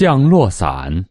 降落伞。